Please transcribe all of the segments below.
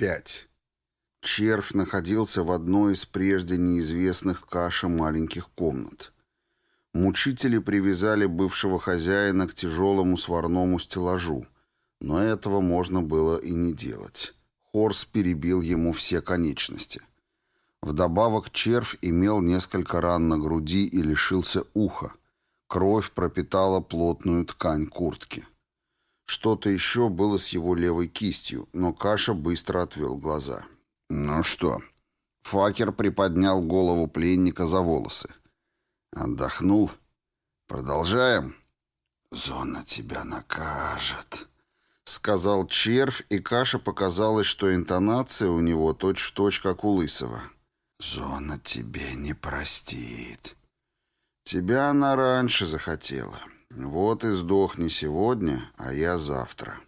5. Червь находился в одной из прежде неизвестных каше маленьких комнат. Мучители привязали бывшего хозяина к тяжелому сварному стеллажу, но этого можно было и не делать. Хорс перебил ему все конечности. Вдобавок червь имел несколько ран на груди и лишился уха. Кровь пропитала плотную ткань куртки. Что-то еще было с его левой кистью, но Каша быстро отвел глаза. «Ну что?» Факер приподнял голову пленника за волосы. «Отдохнул? Продолжаем?» «Зона тебя накажет», — сказал червь, и Каша показалось, что интонация у него точь-в-точь, точь, как у Лысого. «Зона тебе не простит». «Тебя она раньше захотела. Вот и сдохни сегодня, а я завтра.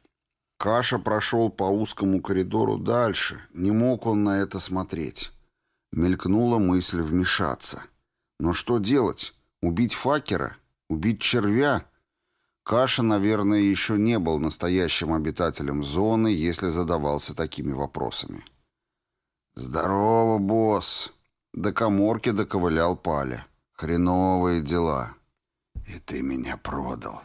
Каша прошел по узкому коридору дальше, не мог он на это смотреть. Мелькнула мысль вмешаться. Но что делать? Убить факера? Убить червя? Каша, наверное, еще не был настоящим обитателем зоны, если задавался такими вопросами. «Здорово, босс!» До коморки доковылял Паля. «Хреновые дела». «И ты меня продал.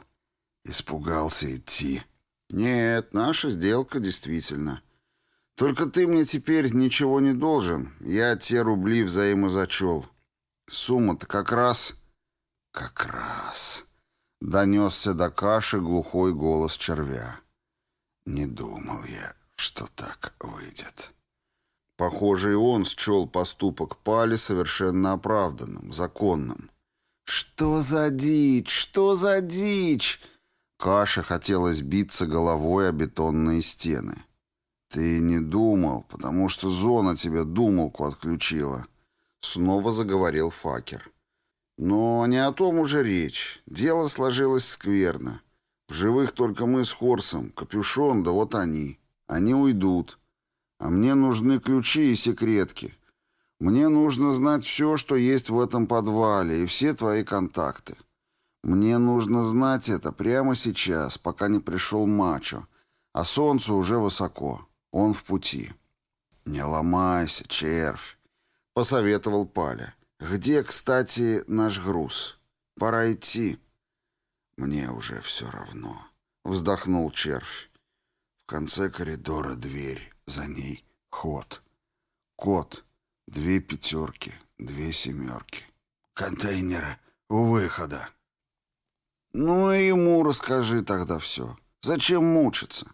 Испугался идти». «Нет, наша сделка действительно. Только ты мне теперь ничего не должен. Я те рубли взаимозачел. Сумма-то как раз...» «Как раз...» — донесся до каши глухой голос червя. «Не думал я, что так выйдет». Похоже, и он счел поступок Пали совершенно оправданным, законным. «Что за дичь? Что за дичь?» Каше хотелось биться головой о бетонные стены. «Ты не думал, потому что зона тебе думалку отключила», — снова заговорил Факер. «Но не о том уже речь. Дело сложилось скверно. В живых только мы с Хорсом, Капюшон, да вот они. Они уйдут. А мне нужны ключи и секретки. Мне нужно знать все, что есть в этом подвале, и все твои контакты. Мне нужно знать это прямо сейчас, пока не пришел Мачо, а солнце уже высоко, он в пути. «Не ломайся, червь», — посоветовал Паля. «Где, кстати, наш груз? Пора идти». «Мне уже все равно», — вздохнул червь. В конце коридора дверь, за ней ход. Кот. Две пятерки, две семерки. Контейнеры у выхода. Ну и ему расскажи тогда все. Зачем мучиться?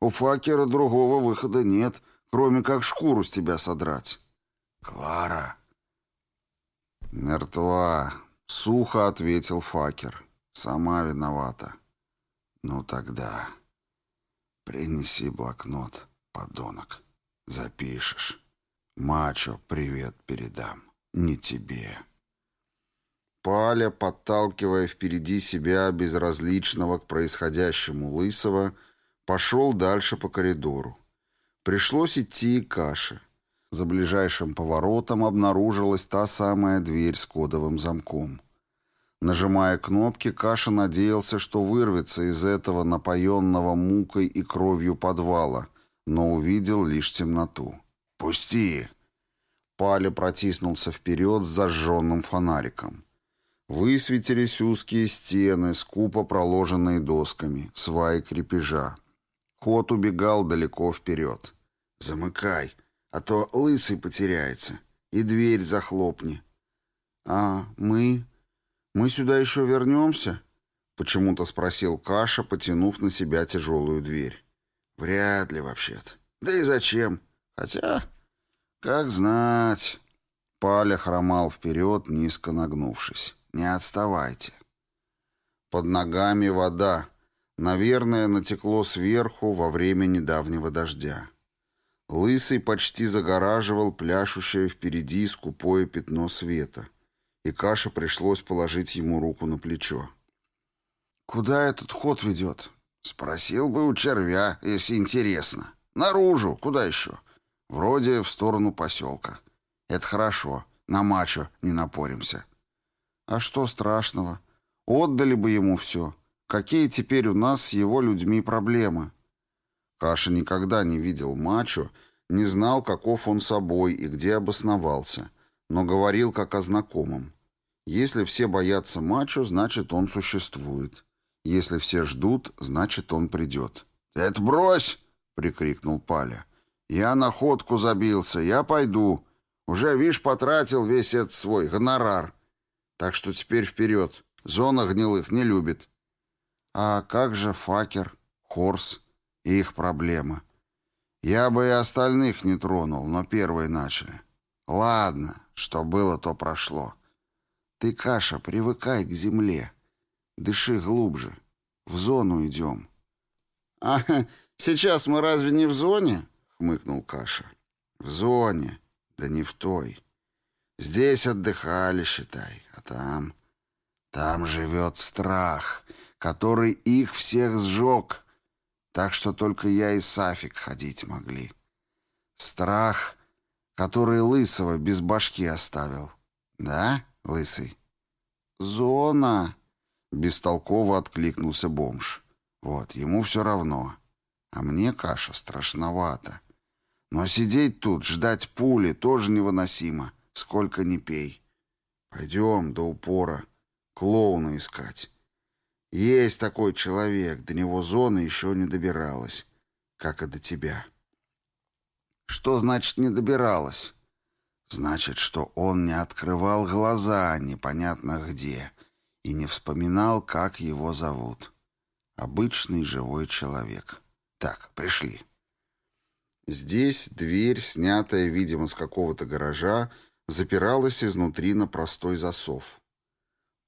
У факера другого выхода нет, кроме как шкуру с тебя содрать. Клара. Мертва. Сухо ответил факер. Сама виновата. Ну тогда принеси блокнот, подонок. Запишешь. Мачо привет передам. Не тебе. Паля, подталкивая впереди себя безразличного к происходящему Лысого, пошел дальше по коридору. Пришлось идти и каше. За ближайшим поворотом обнаружилась та самая дверь с кодовым замком. Нажимая кнопки, Каша надеялся, что вырвется из этого напоенного мукой и кровью подвала, но увидел лишь темноту. «Пусти!» Паля протиснулся вперед с зажженным фонариком. Высветились узкие стены, скупо проложенные досками, сваи крепежа. Ход убегал далеко вперед. «Замыкай, а то лысый потеряется, и дверь захлопни». «А мы? Мы сюда еще вернемся?» — почему-то спросил Каша, потянув на себя тяжелую дверь. «Вряд ли, вообще-то. Да и зачем? Хотя, как знать. Паля хромал вперед, низко нагнувшись. Не отставайте. Под ногами вода. Наверное, натекло сверху во время недавнего дождя. Лысый почти загораживал пляшущее впереди скупое пятно света, и Каше пришлось положить ему руку на плечо. «Куда этот ход ведет?» «Спросил бы у червя, если интересно. Наружу, куда еще?» Вроде в сторону поселка. Это хорошо. На мачо не напоримся. А что страшного? Отдали бы ему все. Какие теперь у нас с его людьми проблемы? Каша никогда не видел мачо, Не знал, каков он собой и где обосновался, но говорил как о знакомом. Если все боятся мачо, значит, он существует. Если все ждут, значит, он придет. «Это брось!» — прикрикнул Паля. «Я на ходку забился, я пойду. Уже, видишь, потратил весь этот свой гонорар. Так что теперь вперед. Зона гнилых не любит». «А как же Факер, Хорс и их проблема?» «Я бы и остальных не тронул, но первые начали. Ладно, что было, то прошло. Ты, Каша, привыкай к земле. Дыши глубже. В зону идем». «А сейчас мы разве не в зоне?» — хмыкнул Каша. «В зоне, да не в той. Здесь отдыхали, считай, а там... Там живет страх, который их всех сжег, так что только я и Сафик ходить могли. Страх, который Лысого без башки оставил. Да, Лысый?» «Зона!» — бестолково откликнулся бомж. Вот, ему все равно. А мне каша страшновато. Но сидеть тут, ждать пули, тоже невыносимо. Сколько ни пей. Пойдем до упора. Клоуна искать. Есть такой человек, до него зона еще не добиралась. Как и до тебя. Что значит «не добиралась»? Значит, что он не открывал глаза непонятно где и не вспоминал, как его зовут. Обычный живой человек. Так, пришли. Здесь дверь, снятая, видимо, с какого-то гаража, запиралась изнутри на простой засов.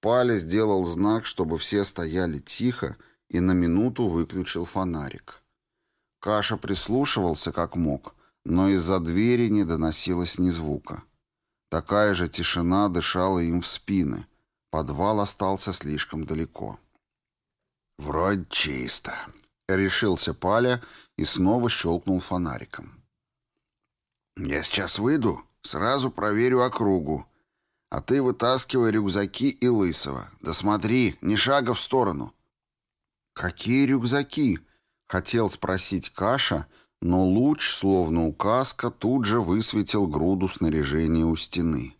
Паля сделал знак, чтобы все стояли тихо, и на минуту выключил фонарик. Каша прислушивался как мог, но из-за двери не доносилось ни звука. Такая же тишина дышала им в спины. Подвал остался слишком далеко. «Вроде чисто», — решился Паля и снова щелкнул фонариком. «Я сейчас выйду, сразу проверю округу. А ты вытаскивай рюкзаки и лысого. Да смотри, ни шага в сторону». «Какие рюкзаки?» — хотел спросить Каша, но луч, словно указка, тут же высветил груду снаряжения у стены.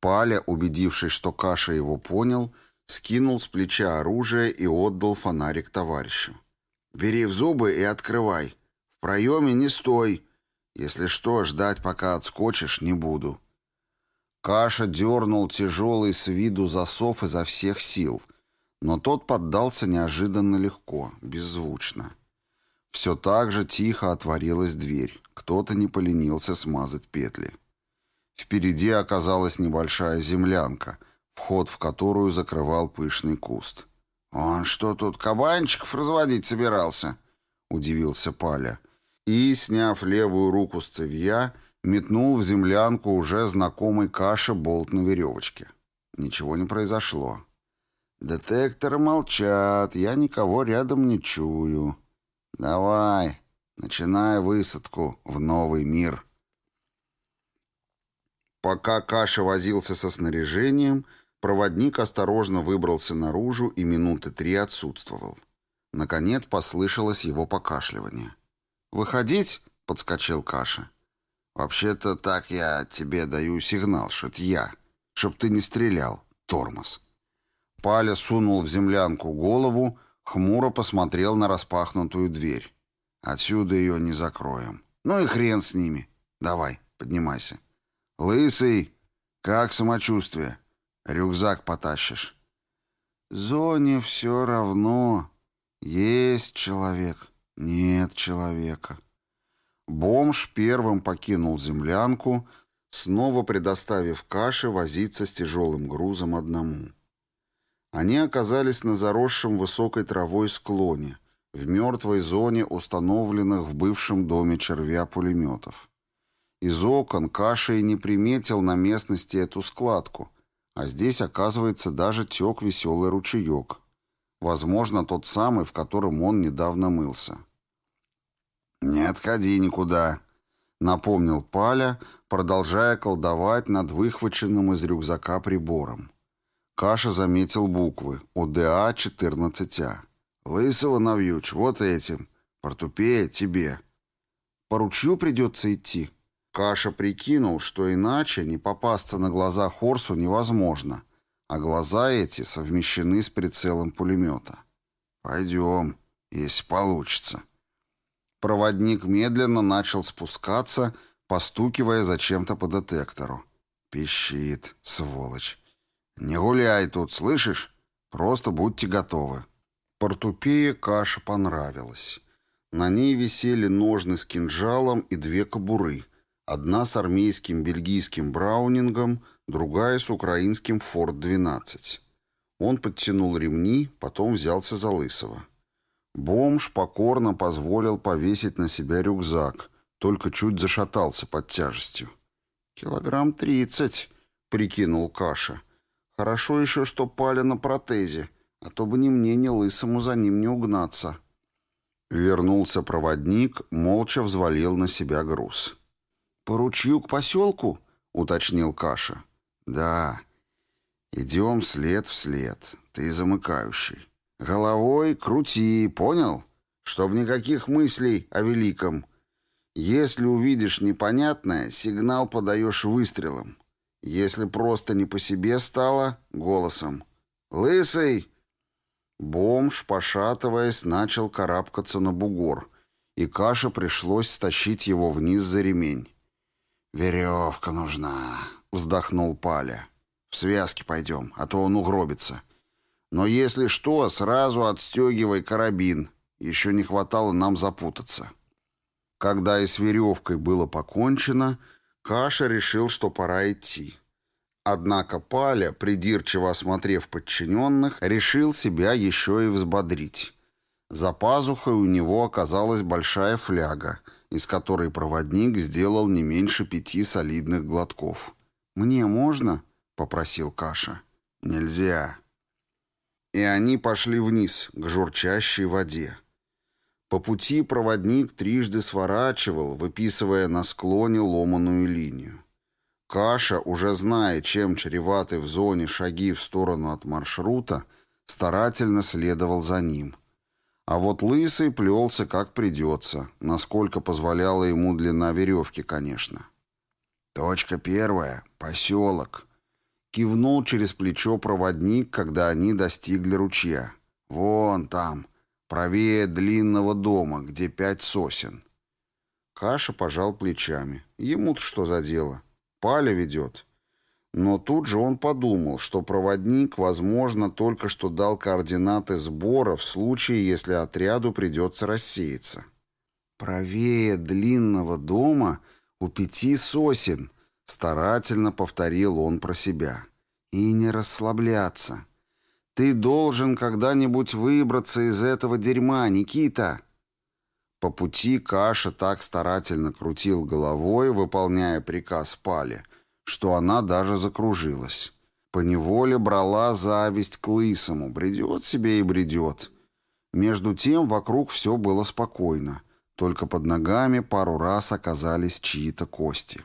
Паля, убедившись, что Каша его понял, — скинул с плеча оружие и отдал фонарик товарищу. «Бери в зубы и открывай. В проеме не стой. Если что, ждать, пока отскочишь, не буду». Каша дернул тяжелый с виду засов изо всех сил, но тот поддался неожиданно легко, беззвучно. Все так же тихо отворилась дверь. Кто-то не поленился смазать петли. Впереди оказалась небольшая землянка — вход в которую закрывал пышный куст. «Он что, тут кабанчиков разводить собирался?» — удивился Паля. И, сняв левую руку с цевья, метнул в землянку уже знакомый каша болт на веревочке. Ничего не произошло. «Детекторы молчат, я никого рядом не чую. Давай, начинай высадку в новый мир». Пока Каша возился со снаряжением, Проводник осторожно выбрался наружу и минуты три отсутствовал. Наконец послышалось его покашливание. «Выходить?» — подскочил Каша. «Вообще-то так я тебе даю сигнал, что это я, чтоб ты не стрелял, тормоз». Паля сунул в землянку голову, хмуро посмотрел на распахнутую дверь. «Отсюда ее не закроем. Ну и хрен с ними. Давай, поднимайся». «Лысый, как самочувствие?» Рюкзак потащишь. Зоне все равно. Есть человек, нет человека. Бомж первым покинул землянку, снова предоставив каше возиться с тяжелым грузом одному. Они оказались на заросшем высокой травой склоне, в мертвой зоне установленных в бывшем доме червя пулеметов. Из окон Каша и не приметил на местности эту складку — а здесь, оказывается, даже тек веселый ручеек. Возможно, тот самый, в котором он недавно мылся. «Не отходи никуда», — напомнил Паля, продолжая колдовать над выхваченным из рюкзака прибором. Каша заметил буквы ОДА-14А. «Лысого навьючь, вот этим. Портупея тебе». По ручью придется идти». Каша прикинул, что иначе не попасться на глаза Хорсу невозможно, а глаза эти совмещены с прицелом пулемета. «Пойдем, если получится». Проводник медленно начал спускаться, постукивая зачем-то по детектору. Пищит, сволочь. «Не гуляй тут, слышишь? Просто будьте готовы». Портупее каша понравилась. На ней висели ножны с кинжалом и две кобуры. Одна с армейским бельгийским браунингом, другая с украинским Форд-12. Он подтянул ремни, потом взялся за Лысого. Бомж покорно позволил повесить на себя рюкзак, только чуть зашатался под тяжестью. «Килограмм тридцать», — прикинул Каша. «Хорошо еще, что пали на протезе, а то бы ни мне, ни Лысому за ним не угнаться». Вернулся проводник, молча взвалил на себя груз. «По ручью к поселку?» — уточнил Каша. «Да. Идем след в след. Ты замыкающий». Головой крути, понял? Чтоб никаких мыслей о великом. Если увидишь непонятное, сигнал подаешь выстрелом. Если просто не по себе стало, голосом. «Лысый!» Бомж, пошатываясь, начал карабкаться на бугор, и Каше пришлось стащить его вниз за ремень. «Веревка нужна», — вздохнул Паля. «В связке пойдем, а то он угробится. Но если что, сразу отстегивай карабин. Еще не хватало нам запутаться. Когда и с веревкой было покончено, Каша решил, что пора идти. Однако Паля, придирчиво осмотрев подчиненных, решил себя еще и взбодрить. За пазухой у него оказалась большая фляга, из которой проводник сделал не меньше пяти солидных глотков. «Мне можно?» — попросил Каша. «Нельзя», и они пошли вниз, к журчащей воде. По пути проводник трижды сворачивал, выписывая на склоне ломаную линию. Каша, уже зная, чем чреваты в зоне шаги в сторону от маршрута, старательно следовал за ним. А вот Лысый плелся как придется, насколько позволяла ему длина веревки, конечно. «Точка первая — поселок», Кивнул через плечо проводник, когда они достигли ручья. «Вон там, правее длинного дома, где пять сосен». Каша пожал плечами. Ему-то что за дело? Паля ведет. Но тут же он подумал, что проводник, возможно, только что дал координаты сбора в случае, если отряду придется рассеяться. «Правее длинного дома у пяти сосен», Старательно повторил он про себя. И не расслабляться. Ты должен когда-нибудь выбраться из этого дерьма, Никита. По пути Каша так старательно крутил головой, выполняя приказ Пали, что она даже закружилась. Поневоле брала зависть к лысому, бредет себе и бредет. Между тем вокруг все было спокойно, только под ногами пару раз оказались чьи-то кости.